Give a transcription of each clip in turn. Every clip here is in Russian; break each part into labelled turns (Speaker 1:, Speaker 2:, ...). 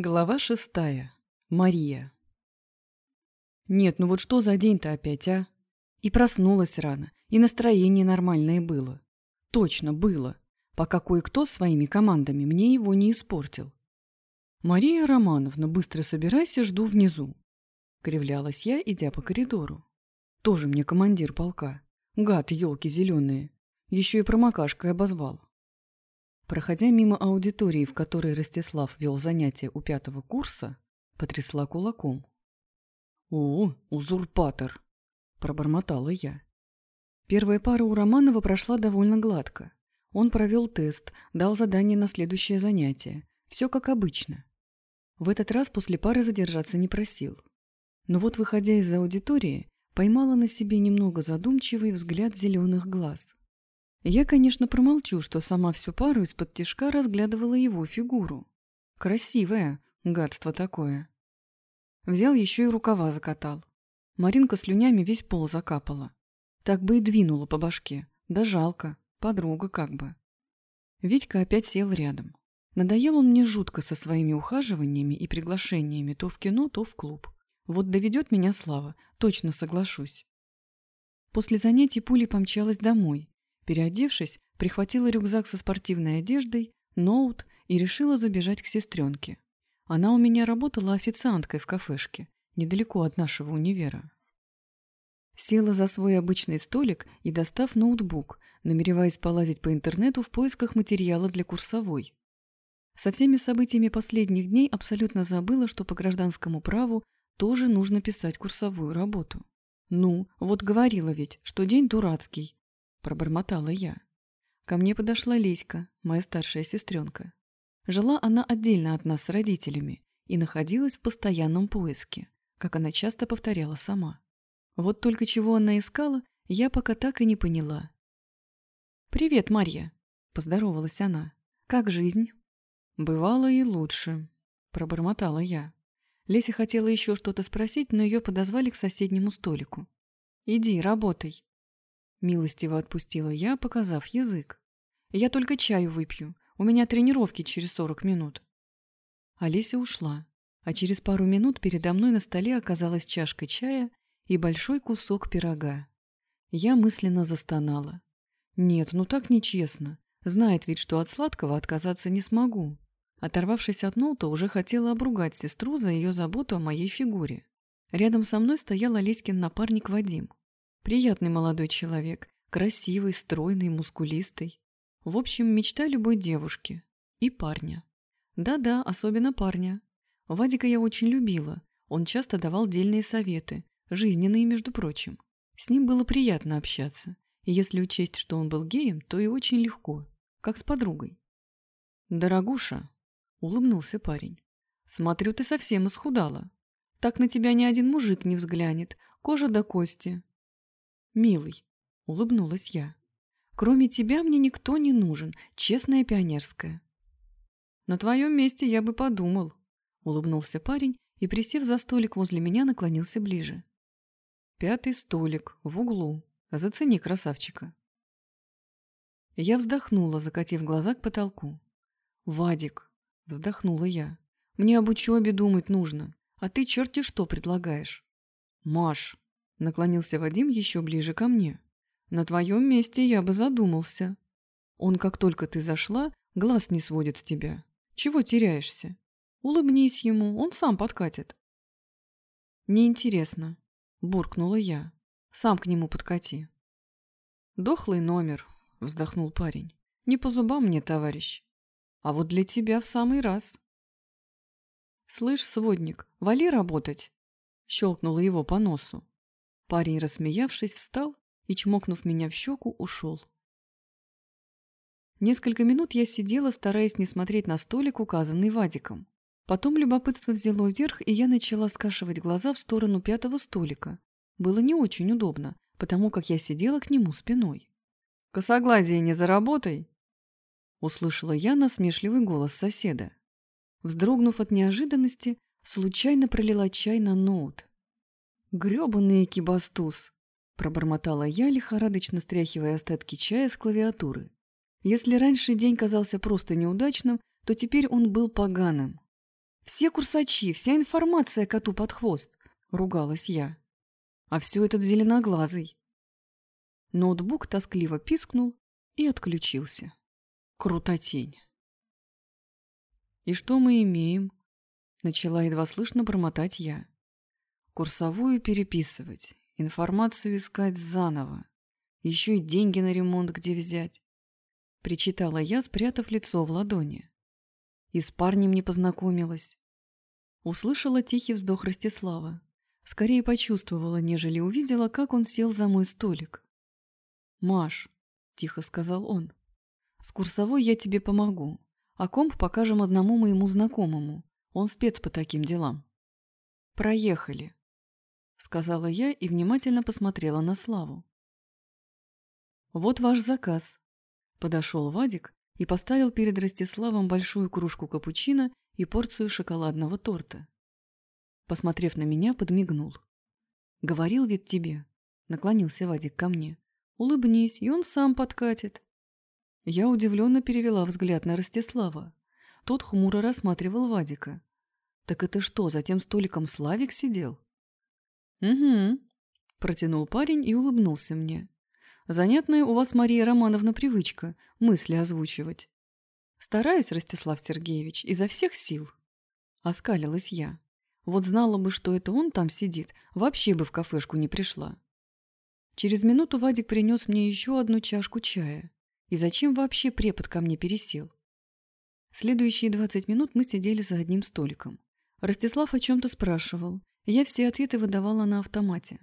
Speaker 1: Глава шестая. Мария. Нет, ну вот что за день-то опять, а? И проснулась рано, и настроение нормальное было. Точно, было, пока кое-кто своими командами мне его не испортил. «Мария Романовна, быстро собирайся, жду внизу», — кривлялась я, идя по коридору. «Тоже мне командир полка. Гад, елки зеленые. Еще и промокашкой обозвал». Проходя мимо аудитории, в которой Ростислав вел занятия у пятого курса, потрясла кулаком. «О, узурпатор!» – пробормотала я. Первая пара у Романова прошла довольно гладко. Он провел тест, дал задание на следующее занятие. Все как обычно. В этот раз после пары задержаться не просил. Но вот, выходя из аудитории, поймала на себе немного задумчивый взгляд зеленых глаз. Я, конечно, промолчу, что сама всю пару из-под тишка разглядывала его фигуру. Красивая, гадство такое. Взял еще и рукава закатал. Маринка слюнями весь пол закапала. Так бы и двинула по башке. Да жалко, подруга как бы. Витька опять сел рядом. Надоел он мне жутко со своими ухаживаниями и приглашениями то в кино, то в клуб. Вот доведет меня Слава, точно соглашусь. После занятий пули помчалась домой, Переодевшись, прихватила рюкзак со спортивной одеждой, ноут и решила забежать к сестренке. Она у меня работала официанткой в кафешке, недалеко от нашего универа. Села за свой обычный столик и, достав ноутбук, намереваясь полазить по интернету в поисках материала для курсовой. Со всеми событиями последних дней абсолютно забыла, что по гражданскому праву тоже нужно писать курсовую работу. Ну, вот говорила ведь, что день дурацкий, – пробормотала я. Ко мне подошла Леська, моя старшая сестренка. Жила она отдельно от нас с родителями и находилась в постоянном поиске, как она часто повторяла сама. Вот только чего она искала, я пока так и не поняла. «Привет, Марья!» – поздоровалась она. «Как жизнь?» «Бывало и лучше», – пробормотала я. Леся хотела еще что-то спросить, но ее подозвали к соседнему столику. «Иди, работай», Милостиво отпустила я, показав язык. Я только чаю выпью. У меня тренировки через сорок минут. Олеся ушла, а через пару минут передо мной на столе оказалась чашка чая и большой кусок пирога. Я мысленно застонала. Нет, ну так нечестно. Знает ведь, что от сладкого отказаться не смогу. Оторвавшись от ноута, уже хотела обругать сестру за ее заботу о моей фигуре. Рядом со мной стоял Олеськин напарник Вадим. Приятный молодой человек, красивый, стройный, мускулистый. В общем, мечта любой девушки. И парня. Да-да, особенно парня. Вадика я очень любила. Он часто давал дельные советы, жизненные, между прочим. С ним было приятно общаться. И если учесть, что он был геем, то и очень легко, как с подругой. «Дорогуша», — улыбнулся парень, — «смотрю, ты совсем исхудала. Так на тебя ни один мужик не взглянет, кожа до кости, «Милый», — улыбнулась я, — «кроме тебя мне никто не нужен, честная пионерская». «На твоем месте я бы подумал», — улыбнулся парень и, присев за столик возле меня, наклонился ближе. «Пятый столик, в углу. Зацени красавчика». Я вздохнула, закатив глаза к потолку. «Вадик», — вздохнула я, — «мне об учебе думать нужно, а ты черти что предлагаешь». «Маш», Наклонился Вадим еще ближе ко мне. На твоем месте я бы задумался. Он, как только ты зашла, глаз не сводит с тебя. Чего теряешься? Улыбнись ему, он сам подкатит. Неинтересно, буркнула я. Сам к нему подкати. Дохлый номер, вздохнул парень. Не по зубам мне, товарищ. А вот для тебя в самый раз. Слышь, сводник, вали работать, щелкнула его по носу. Парень, рассмеявшись, встал и, чмокнув меня в щеку, ушел. Несколько минут я сидела, стараясь не смотреть на столик, указанный Вадиком. Потом любопытство взяло вверх, и я начала скашивать глаза в сторону пятого столика. Было не очень удобно, потому как я сидела к нему спиной. «Косоглазие не заработай!» Услышала я насмешливый голос соседа. Вздрогнув от неожиданности, случайно пролила чай на ноут. «Грёбаный кибастуз!» – пробормотала я, лихорадочно стряхивая остатки чая с клавиатуры. Если раньше день казался просто неудачным, то теперь он был поганым. Все курсачи, вся информация коту под хвост, ругалась я. А все этот зеленоглазый. Ноутбук тоскливо пискнул и отключился. Крутотень. «И что мы имеем?» Начала едва слышно бормотать я. Курсовую переписывать, информацию искать заново. Еще и деньги на ремонт где взять. Причитала я, спрятав лицо в ладони. И с парнем не познакомилась. Услышала тихий вздох Ростислава. Скорее почувствовала, нежели увидела, как он сел за мой столик. «Маш», — тихо сказал он, — «с курсовой я тебе помогу, а комп покажем одному моему знакомому. Он спец по таким делам». «Проехали», — сказала я и внимательно посмотрела на Славу. «Вот ваш заказ». Подошел Вадик и поставил перед Ростиславом большую кружку капучино и порцию шоколадного торта. Посмотрев на меня, подмигнул. «Говорил ведь тебе», — наклонился Вадик ко мне. «Улыбнись, и он сам подкатит». Я удивленно перевела взгляд на Ростислава. Тот хмуро рассматривал Вадика. «Так это что, за тем столиком Славик сидел?» «Угу», – протянул парень и улыбнулся мне. «Занятная у вас, Мария Романовна, привычка мысли озвучивать». «Стараюсь, Ростислав Сергеевич, изо всех сил», – оскалилась я. «Вот знала бы, что это он там сидит, вообще бы в кафешку не пришла». Через минуту Вадик принес мне еще одну чашку чая. И зачем вообще препод ко мне пересел? Следующие двадцать минут мы сидели за одним столиком. Ростислав о чем-то спрашивал, я все ответы выдавала на автомате.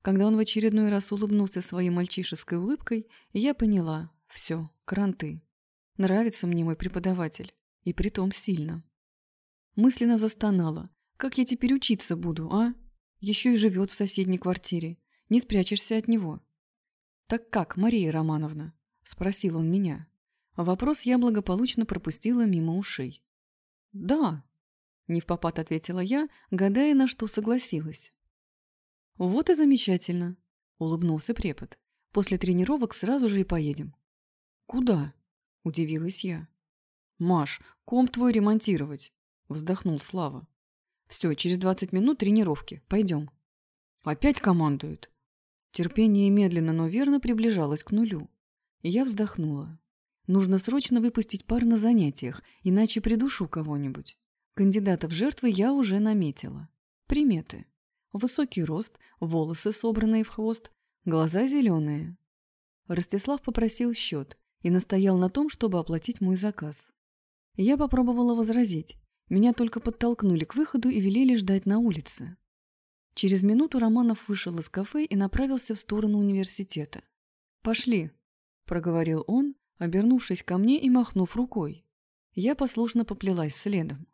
Speaker 1: Когда он в очередной раз улыбнулся своей мальчишеской улыбкой, я поняла – все, кранты. Нравится мне мой преподаватель, и притом сильно. Мысленно застонала. Как я теперь учиться буду, а? Еще и живет в соседней квартире. Не спрячешься от него. «Так как, Мария Романовна?» – спросил он меня. Вопрос я благополучно пропустила мимо ушей. «Да», не в попад ответила я, гадая, на что согласилась. «Вот и замечательно», — улыбнулся препод. «После тренировок сразу же и поедем». «Куда?» — удивилась я. «Маш, комп твой ремонтировать», — вздохнул Слава. «Все, через двадцать минут тренировки. Пойдем». «Опять командуют». Терпение медленно, но верно приближалось к нулю. Я вздохнула. Нужно срочно выпустить пар на занятиях, иначе придушу кого-нибудь. Кандидата в жертвы я уже наметила. Приметы. Высокий рост, волосы, собранные в хвост, глаза зеленые. Ростислав попросил счет и настоял на том, чтобы оплатить мой заказ. Я попробовала возразить. Меня только подтолкнули к выходу и велели ждать на улице. Через минуту Романов вышел из кафе и направился в сторону университета. «Пошли», — проговорил он, обернувшись ко мне и махнув рукой. Я послушно поплелась следом.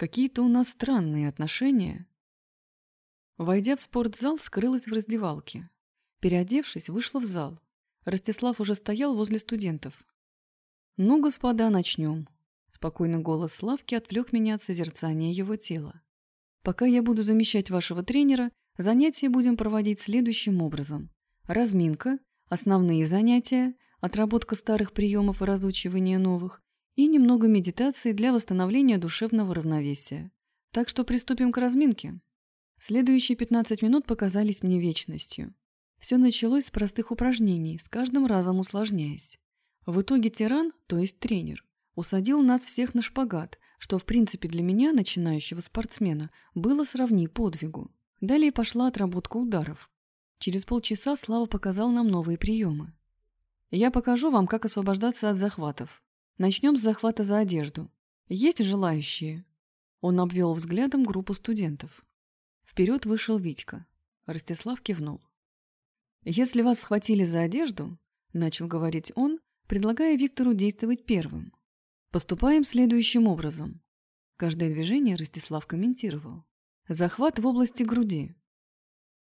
Speaker 1: Какие-то у нас странные отношения. Войдя в спортзал, скрылась в раздевалке. Переодевшись, вышла в зал. Ростислав уже стоял возле студентов. «Ну, господа, начнем». Спокойный голос Славки отвлек меня от созерцания его тела. «Пока я буду замещать вашего тренера, занятия будем проводить следующим образом. Разминка, основные занятия, отработка старых приемов и разучивание новых, и немного медитации для восстановления душевного равновесия. Так что приступим к разминке. Следующие 15 минут показались мне вечностью. Все началось с простых упражнений, с каждым разом усложняясь. В итоге тиран, то есть тренер, усадил нас всех на шпагат, что в принципе для меня, начинающего спортсмена, было сравни подвигу. Далее пошла отработка ударов. Через полчаса Слава показал нам новые приемы. Я покажу вам, как освобождаться от захватов. Начнем с захвата за одежду. Есть желающие?» Он обвел взглядом группу студентов. Вперед вышел Витька. Ростислав кивнул. «Если вас схватили за одежду», — начал говорить он, предлагая Виктору действовать первым. «Поступаем следующим образом». Каждое движение Ростислав комментировал. «Захват в области груди».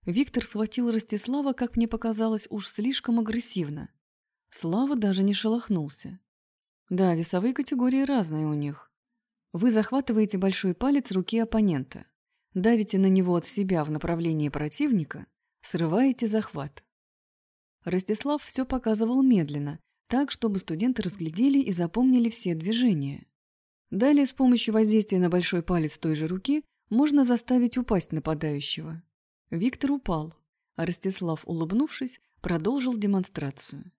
Speaker 1: Виктор схватил Ростислава, как мне показалось, уж слишком агрессивно. Слава даже не шелохнулся. Да, весовые категории разные у них. Вы захватываете большой палец руки оппонента, давите на него от себя в направлении противника, срываете захват. Ростислав все показывал медленно, так, чтобы студенты разглядели и запомнили все движения. Далее с помощью воздействия на большой палец той же руки можно заставить упасть нападающего. Виктор упал, а Ростислав, улыбнувшись, продолжил демонстрацию.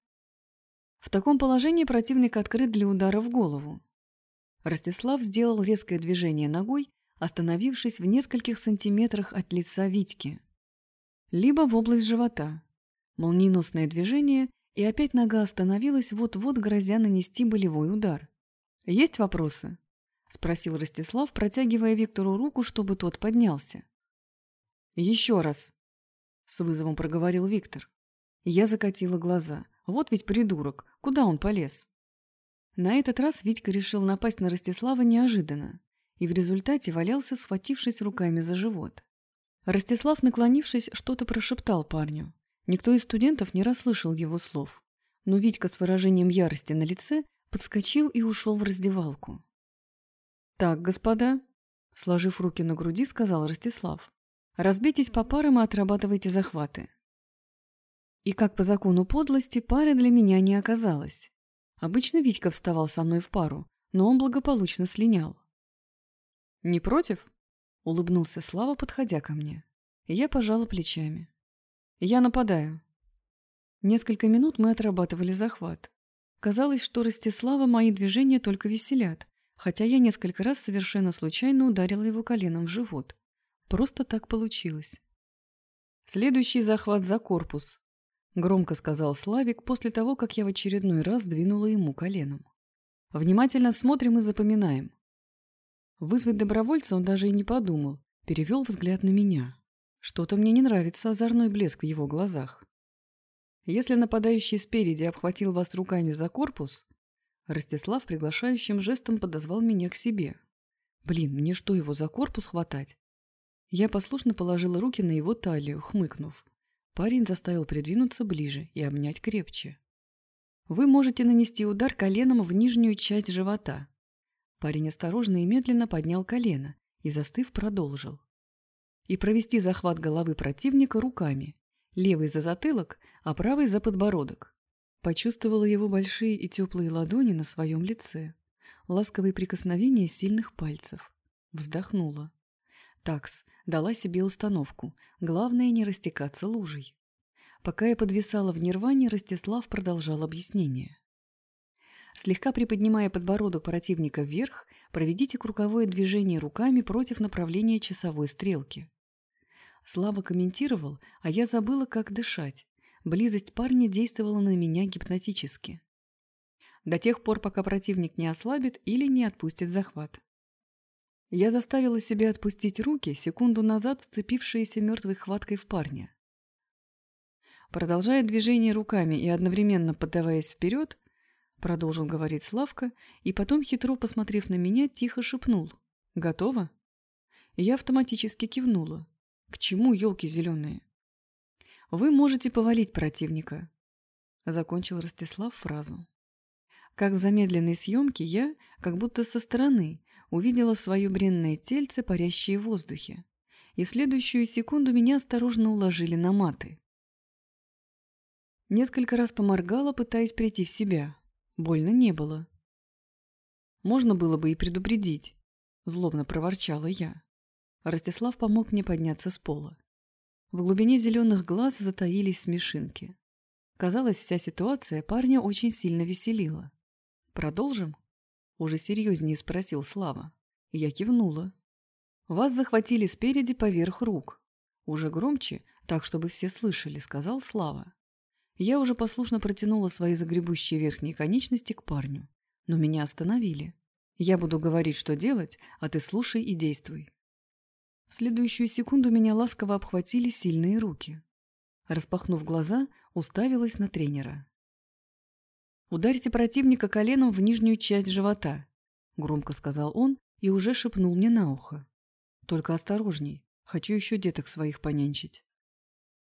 Speaker 1: В таком положении противник открыт для удара в голову. Ростислав сделал резкое движение ногой, остановившись в нескольких сантиметрах от лица Витьки. Либо в область живота. Молниеносное движение, и опять нога остановилась, вот-вот грозя нанести болевой удар. «Есть вопросы?» — спросил Ростислав, протягивая Виктору руку, чтобы тот поднялся. «Еще раз», — с вызовом проговорил Виктор. Я закатила глаза. Вот ведь придурок, куда он полез? На этот раз Витька решил напасть на Ростислава неожиданно и в результате валялся, схватившись руками за живот. Ростислав, наклонившись, что-то прошептал парню. Никто из студентов не расслышал его слов, но Витька с выражением ярости на лице подскочил и ушел в раздевалку. «Так, господа», — сложив руки на груди, сказал Ростислав, — «разбейтесь по парам и отрабатывайте захваты». И как по закону подлости, пары для меня не оказалось. Обычно Витька вставал со мной в пару, но он благополучно слинял. «Не против?» — улыбнулся Слава, подходя ко мне. Я пожала плечами. «Я нападаю». Несколько минут мы отрабатывали захват. Казалось, что Ростислава мои движения только веселят, хотя я несколько раз совершенно случайно ударила его коленом в живот. Просто так получилось. Следующий захват за корпус, Громко сказал Славик после того, как я в очередной раз двинула ему коленом. Внимательно смотрим и запоминаем. Вызвать добровольца он даже и не подумал, перевел взгляд на меня. Что-то мне не нравится озорной блеск в его глазах. Если нападающий спереди обхватил вас руками за корпус, Ростислав приглашающим жестом подозвал меня к себе. Блин, мне что, его за корпус хватать? Я послушно положила руки на его талию, хмыкнув. Парень заставил придвинуться ближе и обнять крепче. Вы можете нанести удар коленом в нижнюю часть живота. Парень осторожно и медленно поднял колено и, застыв, продолжил. И провести захват головы противника руками. Левый за затылок, а правый за подбородок. Почувствовала его большие и теплые ладони на своем лице. Ласковые прикосновения сильных пальцев. Вздохнула. Такс, дала себе установку. Главное не растекаться лужей. Пока я подвисала в нирване, Ростислав продолжал объяснение. Слегка приподнимая подбородок противника вверх, проведите круговое движение руками против направления часовой стрелки. Слава комментировал, а я забыла, как дышать. Близость парня действовала на меня гипнотически. До тех пор, пока противник не ослабит или не отпустит захват. Я заставила себя отпустить руки, секунду назад вцепившиеся мертвой хваткой в парня. Продолжая движение руками и одновременно поддаваясь вперед, продолжил говорить Славка, и потом, хитро посмотрев на меня, тихо шепнул. «Готово?» Я автоматически кивнула. «К чему елки зеленые?» «Вы можете повалить противника», — закончил Ростислав фразу. Как в замедленной съемке я, как будто со стороны, увидела свое бренное тельце, парящее в воздухе, и в следующую секунду меня осторожно уложили на маты. Несколько раз поморгала, пытаясь прийти в себя. Больно не было. Можно было бы и предупредить, злобно проворчала я. Ростислав помог мне подняться с пола. В глубине зеленых глаз затаились смешинки. Казалось, вся ситуация парня очень сильно веселила. «Продолжим?» Уже серьезнее спросил Слава. Я кивнула. Вас захватили спереди поверх рук. Уже громче, так, чтобы все слышали, сказал Слава. Я уже послушно протянула свои загребущие верхние конечности к парню. Но меня остановили. Я буду говорить, что делать, а ты слушай и действуй. В следующую секунду меня ласково обхватили сильные руки. Распахнув глаза, уставилась на тренера. «Ударьте противника коленом в нижнюю часть живота», — громко сказал он и уже шепнул мне на ухо. «Только осторожней, хочу еще деток своих понянчить».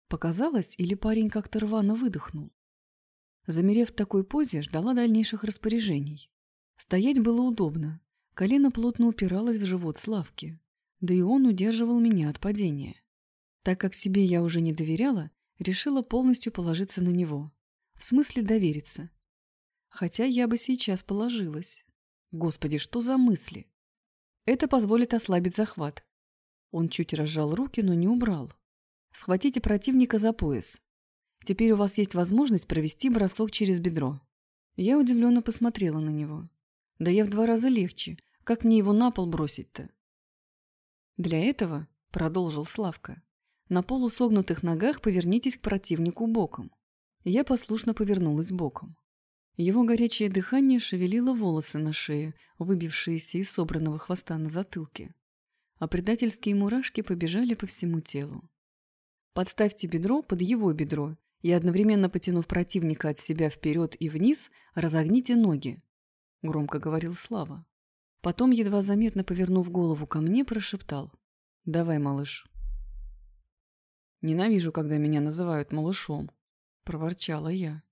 Speaker 1: Показалось, или парень как-то рвано выдохнул. Замерев в такой позе, ждала дальнейших распоряжений. Стоять было удобно, колено плотно упиралось в живот Славки, да и он удерживал меня от падения. Так как себе я уже не доверяла, решила полностью положиться на него. В смысле довериться, Хотя я бы сейчас положилась. Господи, что за мысли? Это позволит ослабить захват. Он чуть разжал руки, но не убрал. Схватите противника за пояс. Теперь у вас есть возможность провести бросок через бедро. Я удивленно посмотрела на него. Да я в два раза легче. Как мне его на пол бросить-то? Для этого, продолжил Славка, на полусогнутых ногах повернитесь к противнику боком. Я послушно повернулась боком. Его горячее дыхание шевелило волосы на шее, выбившиеся из собранного хвоста на затылке. А предательские мурашки побежали по всему телу. Подставьте бедро под его бедро и, одновременно потянув противника от себя вперед и вниз, разогните ноги, — громко говорил Слава. Потом, едва заметно повернув голову ко мне, прошептал. «Давай, малыш». «Ненавижу, когда меня называют малышом», — проворчала я.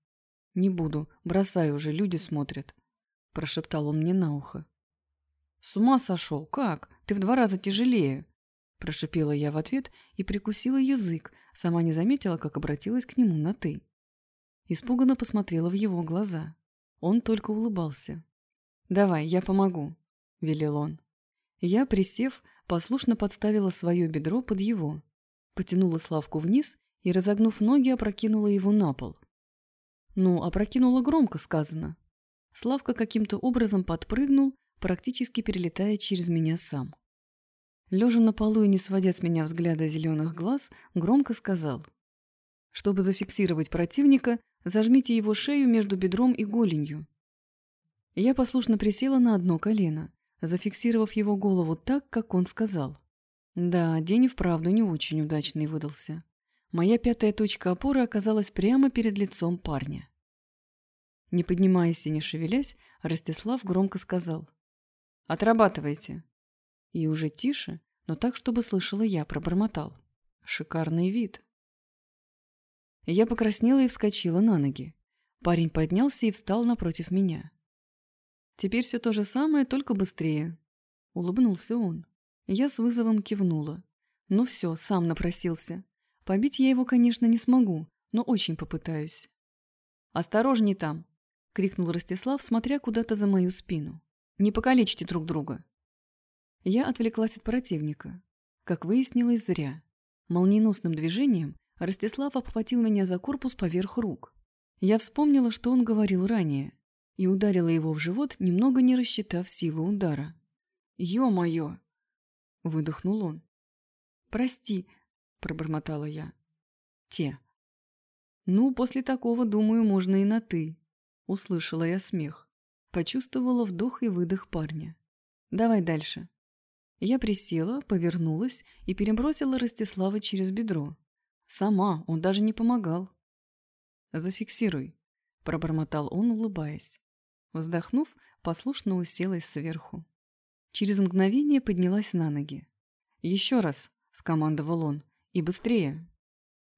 Speaker 1: «Не буду, бросай уже, люди смотрят», — прошептал он мне на ухо. «С ума сошел? Как? Ты в два раза тяжелее!» Прошипела я в ответ и прикусила язык, сама не заметила, как обратилась к нему на «ты». Испуганно посмотрела в его глаза. Он только улыбался. «Давай, я помогу», — велел он. Я, присев, послушно подставила свое бедро под его, потянула Славку вниз и, разогнув ноги, опрокинула его на пол. Ну, опрокинула громко сказано. Славка каким-то образом подпрыгнул, практически перелетая через меня сам. Лежа на полу и не сводя с меня взгляда зеленых глаз, громко сказал. Чтобы зафиксировать противника, зажмите его шею между бедром и голенью. Я послушно присела на одно колено, зафиксировав его голову так, как он сказал. Да, день и вправду не очень удачный выдался. Моя пятая точка опоры оказалась прямо перед лицом парня. Не поднимаясь и не шевелясь, Ростислав громко сказал. «Отрабатывайте». И уже тише, но так, чтобы слышала я, пробормотал. Шикарный вид. Я покраснела и вскочила на ноги. Парень поднялся и встал напротив меня. Теперь все то же самое, только быстрее. Улыбнулся он. Я с вызовом кивнула. Ну все, сам напросился. Побить я его, конечно, не смогу, но очень попытаюсь. «Осторожней там!» — крикнул Ростислав, смотря куда-то за мою спину. «Не покалечьте друг друга!» Я отвлеклась от противника. Как выяснилось, зря. Молниеносным движением Ростислав обхватил меня за корпус поверх рук. Я вспомнила, что он говорил ранее, и ударила его в живот, немного не рассчитав силу удара. «Ё-моё!» — выдохнул он. «Прости», — пробормотала я. «Те». «Ну, после такого, думаю, можно и на «ты», — услышала я смех. Почувствовала вдох и выдох парня. «Давай дальше». Я присела, повернулась и перебросила Ростислава через бедро. Сама, он даже не помогал. «Зафиксируй», — пробормотал он, улыбаясь. Вздохнув, послушно уселась сверху. Через мгновение поднялась на ноги. «Еще раз», — скомандовал он, — «и быстрее».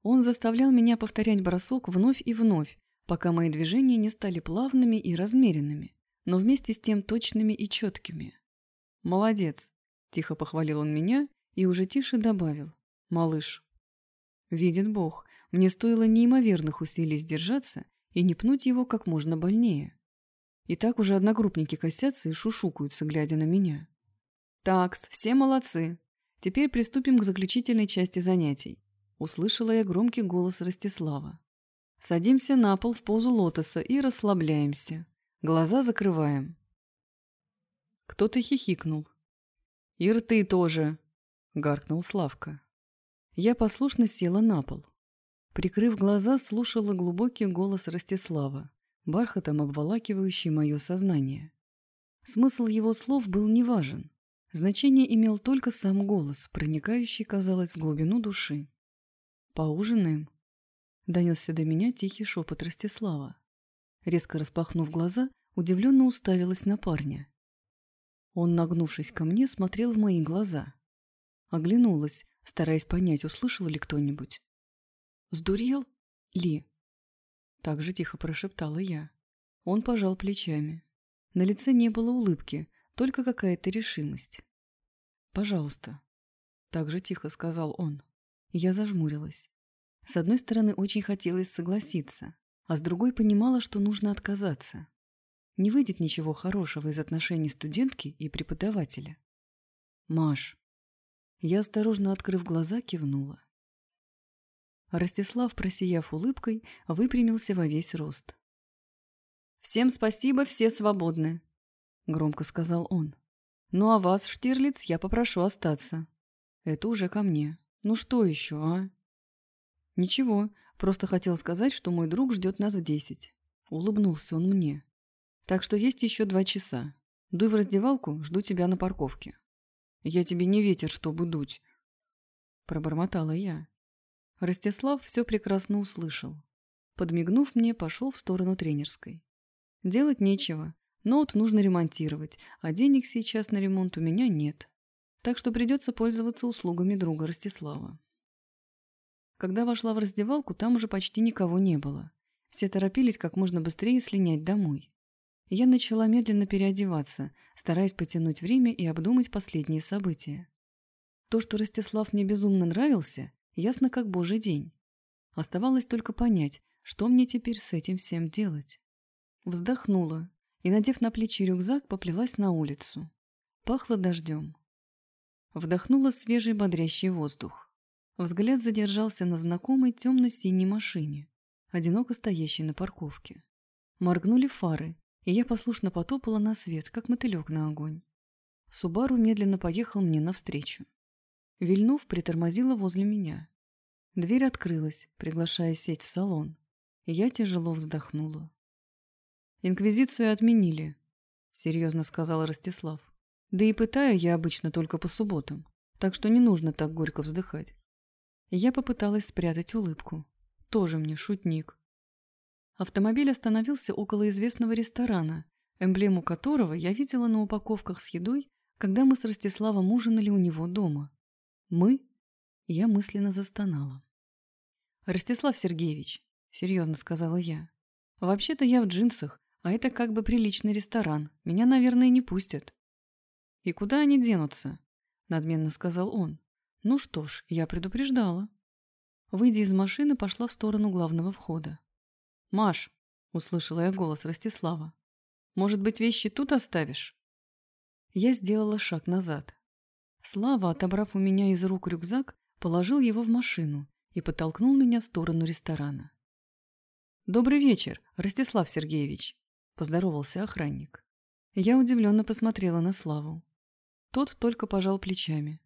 Speaker 1: Он заставлял меня повторять бросок вновь и вновь, пока мои движения не стали плавными и размеренными, но вместе с тем точными и четкими. «Молодец», Тихо похвалил он меня и уже тише добавил. «Малыш». Видит Бог, мне стоило неимоверных усилий сдержаться и не пнуть его как можно больнее. И так уже одногруппники косятся и шушукаются, глядя на меня. «Такс, все молодцы. Теперь приступим к заключительной части занятий», — услышала я громкий голос Ростислава. «Садимся на пол в позу лотоса и расслабляемся. Глаза закрываем». Кто-то хихикнул. «И рты тоже!» — гаркнул Славка. Я послушно села на пол. Прикрыв глаза, слушала глубокий голос Ростислава, бархатом обволакивающий мое сознание. Смысл его слов был неважен. Значение имел только сам голос, проникающий, казалось, в глубину души. «Поужинаем?» — донесся до меня тихий шепот Ростислава. Резко распахнув глаза, удивленно уставилась на парня. Он, нагнувшись ко мне, смотрел в мои глаза. Оглянулась, стараясь понять, услышал ли кто-нибудь. «Сдурел? Ли?» Так же тихо прошептала я. Он пожал плечами. На лице не было улыбки, только какая-то решимость. «Пожалуйста», — так же тихо сказал он. Я зажмурилась. С одной стороны, очень хотелось согласиться, а с другой понимала, что нужно отказаться. Не выйдет ничего хорошего из отношений студентки и преподавателя. Маш. Я, осторожно открыв глаза, кивнула. Ростислав, просияв улыбкой, выпрямился во весь рост. «Всем спасибо, все свободны», — громко сказал он. «Ну а вас, Штирлиц, я попрошу остаться. Это уже ко мне. Ну что еще, а?» «Ничего, просто хотел сказать, что мой друг ждет нас в десять». Улыбнулся он мне. Так что есть еще два часа. Дуй в раздевалку, жду тебя на парковке. Я тебе не ветер, чтобы дуть. Пробормотала я. Ростислав все прекрасно услышал. Подмигнув мне, пошел в сторону тренерской. Делать нечего. Ноут нужно ремонтировать, а денег сейчас на ремонт у меня нет. Так что придется пользоваться услугами друга Ростислава. Когда вошла в раздевалку, там уже почти никого не было. Все торопились как можно быстрее слинять домой. Я начала медленно переодеваться, стараясь потянуть время и обдумать последние события. То, что Ростислав мне безумно нравился, ясно как божий день. Оставалось только понять, что мне теперь с этим всем делать. Вздохнула и, надев на плечи рюкзак, поплелась на улицу. Пахло дождем. Вдохнула свежий бодрящий воздух. Взгляд задержался на знакомой темно-синей машине, одиноко стоящей на парковке. Моргнули фары, и я послушно потопала на свет, как мотылек на огонь. Субару медленно поехал мне навстречу. Вильнув, притормозила возле меня. Дверь открылась, приглашая сесть в салон, я тяжело вздохнула. «Инквизицию отменили», — серьезно сказал Ростислав. «Да и пытаю я обычно только по субботам, так что не нужно так горько вздыхать». Я попыталась спрятать улыбку. Тоже мне шутник. Автомобиль остановился около известного ресторана, эмблему которого я видела на упаковках с едой, когда мы с Ростиславом ужинали у него дома. «Мы?» Я мысленно застонала. «Ростислав Сергеевич», — серьезно сказала я, — «вообще-то я в джинсах, а это как бы приличный ресторан. Меня, наверное, не пустят». «И куда они денутся?» — надменно сказал он. «Ну что ж, я предупреждала». Выйдя из машины, пошла в сторону главного входа. «Маш», — услышала я голос Ростислава, — «может быть, вещи тут оставишь?» Я сделала шаг назад. Слава, отобрав у меня из рук рюкзак, положил его в машину и подтолкнул меня в сторону ресторана. «Добрый вечер, Ростислав Сергеевич», — поздоровался охранник. Я удивленно посмотрела на Славу. Тот только пожал плечами.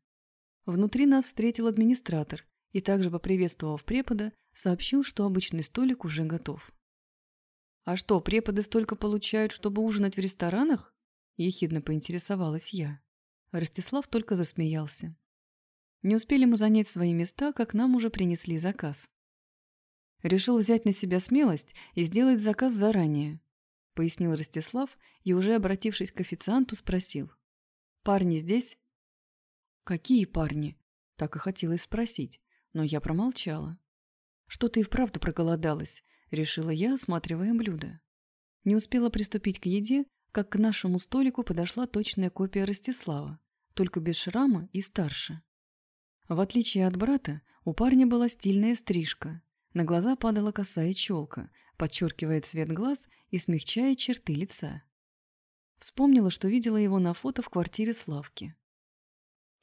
Speaker 1: Внутри нас встретил администратор и, также поприветствовав препода, сообщил, что обычный столик уже готов. «А что, преподы столько получают, чтобы ужинать в ресторанах?» – ехидно поинтересовалась я. Ростислав только засмеялся. Не успели мы занять свои места, как нам уже принесли заказ. Решил взять на себя смелость и сделать заказ заранее, пояснил Ростислав и, уже обратившись к официанту, спросил. «Парни здесь?» «Какие парни?» – так и хотелось спросить, но я промолчала. «Что ты и вправду проголодалась?» — решила я, осматривая блюдо. Не успела приступить к еде, как к нашему столику подошла точная копия Ростислава, только без шрама и старше. В отличие от брата, у парня была стильная стрижка. На глаза падала косая челка, подчеркивая цвет глаз и смягчая черты лица. Вспомнила, что видела его на фото в квартире Славки.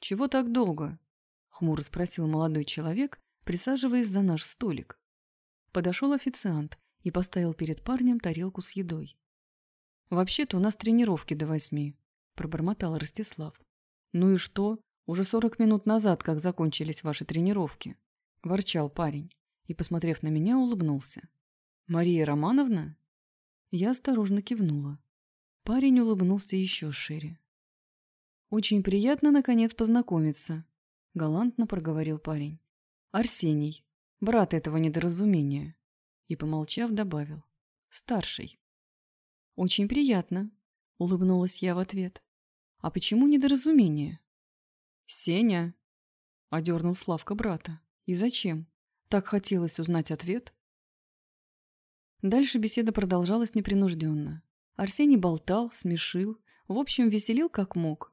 Speaker 1: «Чего так долго?» — хмуро спросил молодой человек, присаживаясь за наш столик. Подошел официант и поставил перед парнем тарелку с едой. «Вообще-то у нас тренировки до восьми», – пробормотал Ростислав. «Ну и что? Уже сорок минут назад, как закончились ваши тренировки», – ворчал парень и, посмотрев на меня, улыбнулся. «Мария Романовна?» Я осторожно кивнула. Парень улыбнулся еще шире. «Очень приятно, наконец, познакомиться», — галантно проговорил парень. Арсений, брат этого недоразумения. И, помолчав, добавил. Старший. Очень приятно, улыбнулась я в ответ. А почему недоразумение? Сеня, одернул Славка брата. И зачем? Так хотелось узнать ответ. Дальше беседа продолжалась непринужденно. Арсений болтал, смешил, в общем, веселил как мог.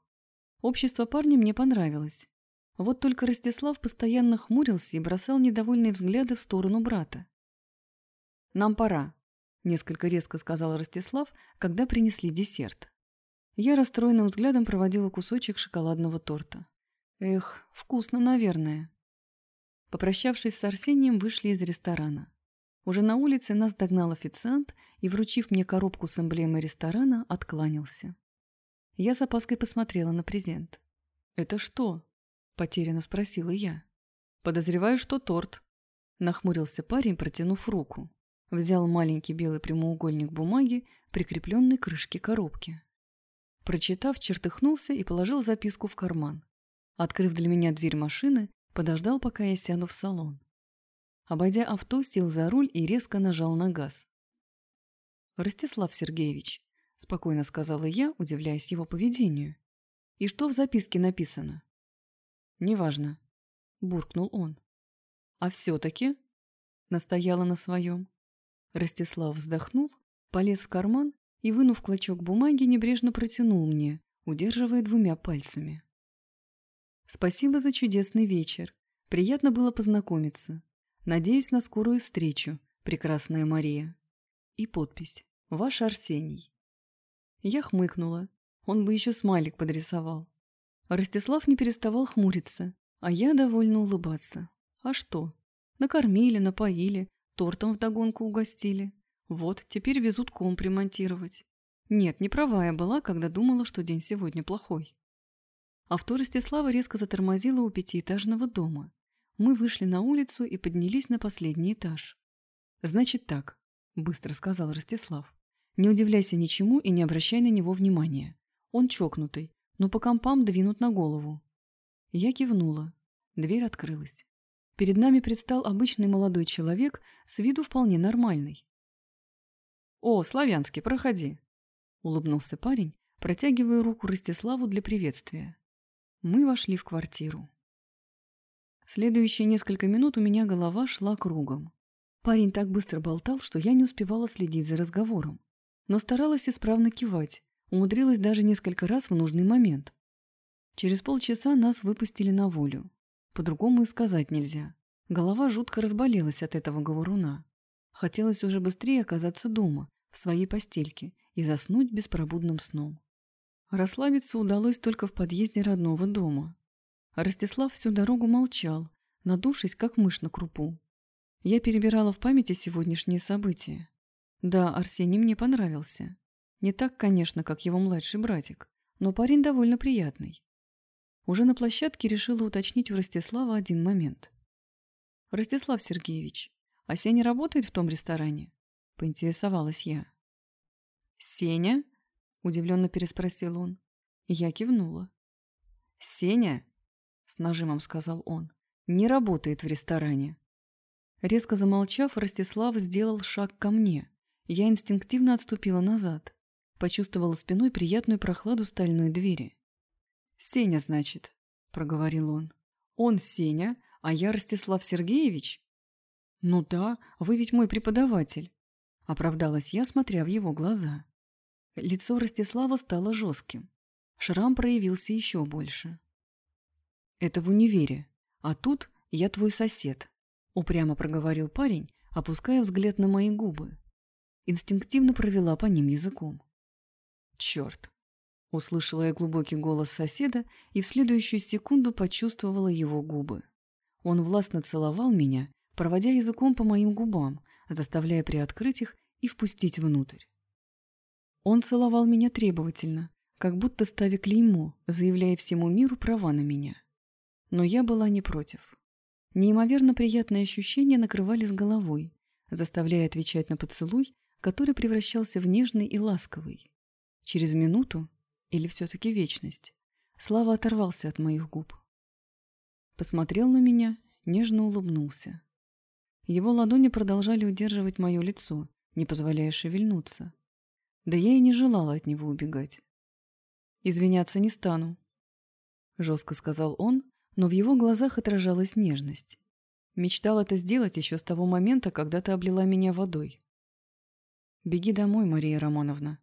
Speaker 1: Общество парня мне понравилось. Вот только Ростислав постоянно хмурился и бросал недовольные взгляды в сторону брата. «Нам пора», – несколько резко сказал Ростислав, когда принесли десерт. Я расстроенным взглядом проводила кусочек шоколадного торта. Эх, вкусно, наверное. Попрощавшись с Арсением, вышли из ресторана. Уже на улице нас догнал официант и, вручив мне коробку с эмблемой ресторана, откланялся. Я с опаской посмотрела на презент. «Это что?» – потерянно спросила я. «Подозреваю, что торт», – нахмурился парень, протянув руку. Взял маленький белый прямоугольник бумаги, прикрепленный к крышке коробки. Прочитав, чертыхнулся и положил записку в карман. Открыв для меня дверь машины, подождал, пока я сяду в салон. Обойдя авто, сел за руль и резко нажал на газ. «Ростислав Сергеевич», — спокойно сказала я, удивляясь его поведению. «И что в записке написано?» «Неважно», — буркнул он. «А все-таки?» — настояла на своем. Ростислав вздохнул, полез в карман и, вынув клочок бумаги, небрежно протянул мне, удерживая двумя пальцами. «Спасибо за чудесный вечер. Приятно было познакомиться. Надеюсь на скорую встречу, прекрасная Мария. И подпись. Ваш Арсений. Я хмыкнула. Он бы еще смайлик подрисовал. Ростислав не переставал хмуриться, а я довольно улыбаться. А что? Накормили, напоили, тортом вдогонку угостили. Вот, теперь везут ком примонтировать. Нет, не права я была, когда думала, что день сегодня плохой. Авто Ростислава резко затормозило у пятиэтажного дома. Мы вышли на улицу и поднялись на последний этаж. «Значит так», — быстро сказал Ростислав. «Не удивляйся ничему и не обращай на него внимания. Он чокнутый, но по компам двинут на голову». Я кивнула. Дверь открылась. Перед нами предстал обычный молодой человек, с виду вполне нормальный. «О, Славянский, проходи!» — улыбнулся парень, протягивая руку Ростиславу для приветствия. Мы вошли в квартиру. Следующие несколько минут у меня голова шла кругом. Парень так быстро болтал, что я не успевала следить за разговором. Но старалась исправно кивать, умудрилась даже несколько раз в нужный момент. Через полчаса нас выпустили на волю. По-другому и сказать нельзя. Голова жутко разболелась от этого говоруна. Хотелось уже быстрее оказаться дома, в своей постельке, и заснуть беспробудным сном. Расслабиться удалось только в подъезде родного дома. Ростислав всю дорогу молчал, надувшись, как мышь на крупу. Я перебирала в памяти сегодняшние события. Да, Арсений мне понравился. Не так, конечно, как его младший братик, но парень довольно приятный. Уже на площадке решила уточнить у Ростислава один момент. «Ростислав Сергеевич, а Сеня работает в том ресторане?» – поинтересовалась я. «Сеня?» – удивленно переспросил он. Я кивнула. «Сеня с нажимом сказал он, не работает в ресторане. Резко замолчав, Ростислав сделал шаг ко мне. Я инстинктивно отступила назад. Почувствовала спиной приятную прохладу стальной двери. «Сеня, значит», — проговорил он. «Он Сеня, а я Ростислав Сергеевич?» «Ну да, вы ведь мой преподаватель», — оправдалась я, смотря в его глаза. Лицо Ростислава стало жестким. Шрам проявился еще больше. Это в универе. А тут я твой сосед», — упрямо проговорил парень, опуская взгляд на мои губы. Инстинктивно провела по ним языком. «Черт!» — услышала я глубокий голос соседа и в следующую секунду почувствовала его губы. Он властно целовал меня, проводя языком по моим губам, заставляя приоткрыть их и впустить внутрь. Он целовал меня требовательно, как будто ставя клеймо, заявляя всему миру права на меня. Но я была не против. Неимоверно приятные ощущения накрывали с головой, заставляя отвечать на поцелуй, который превращался в нежный и ласковый. Через минуту, или все-таки вечность, Слава оторвался от моих губ. Посмотрел на меня, нежно улыбнулся. Его ладони продолжали удерживать мое лицо, не позволяя шевельнуться. Да я и не желала от него убегать. «Извиняться не стану», — жестко сказал он, но в его глазах отражалась нежность. Мечтал это сделать еще с того момента, когда ты облила меня водой. «Беги домой, Мария Романовна».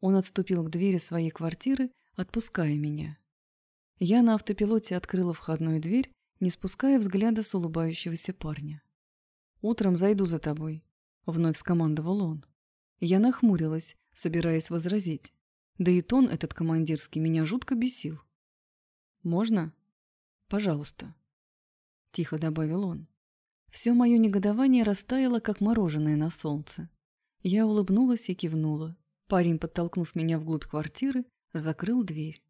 Speaker 1: Он отступил к двери своей квартиры, отпуская меня. Я на автопилоте открыла входную дверь, не спуская взгляда с улыбающегося парня. «Утром зайду за тобой», — вновь скомандовал он. Я нахмурилась, собираясь возразить. Да и тон этот командирский меня жутко бесил. «Можно?» «Пожалуйста», — тихо добавил он. Все мое негодование растаяло, как мороженое на солнце. Я улыбнулась и кивнула. Парень, подтолкнув меня вглубь квартиры, закрыл дверь.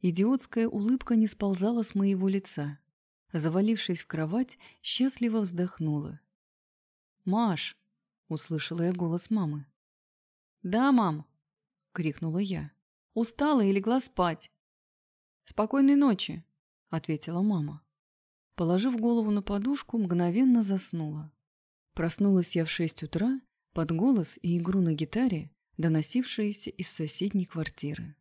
Speaker 1: Идиотская улыбка не сползала с моего лица. Завалившись в кровать, счастливо вздохнула. «Маш!» — услышала я голос мамы. «Да, мам!» — крикнула я. «Устала и легла спать». «Спокойной ночи!» — ответила мама. Положив голову на подушку, мгновенно заснула. Проснулась я в шесть утра под голос и игру на гитаре, доносившиеся из соседней квартиры.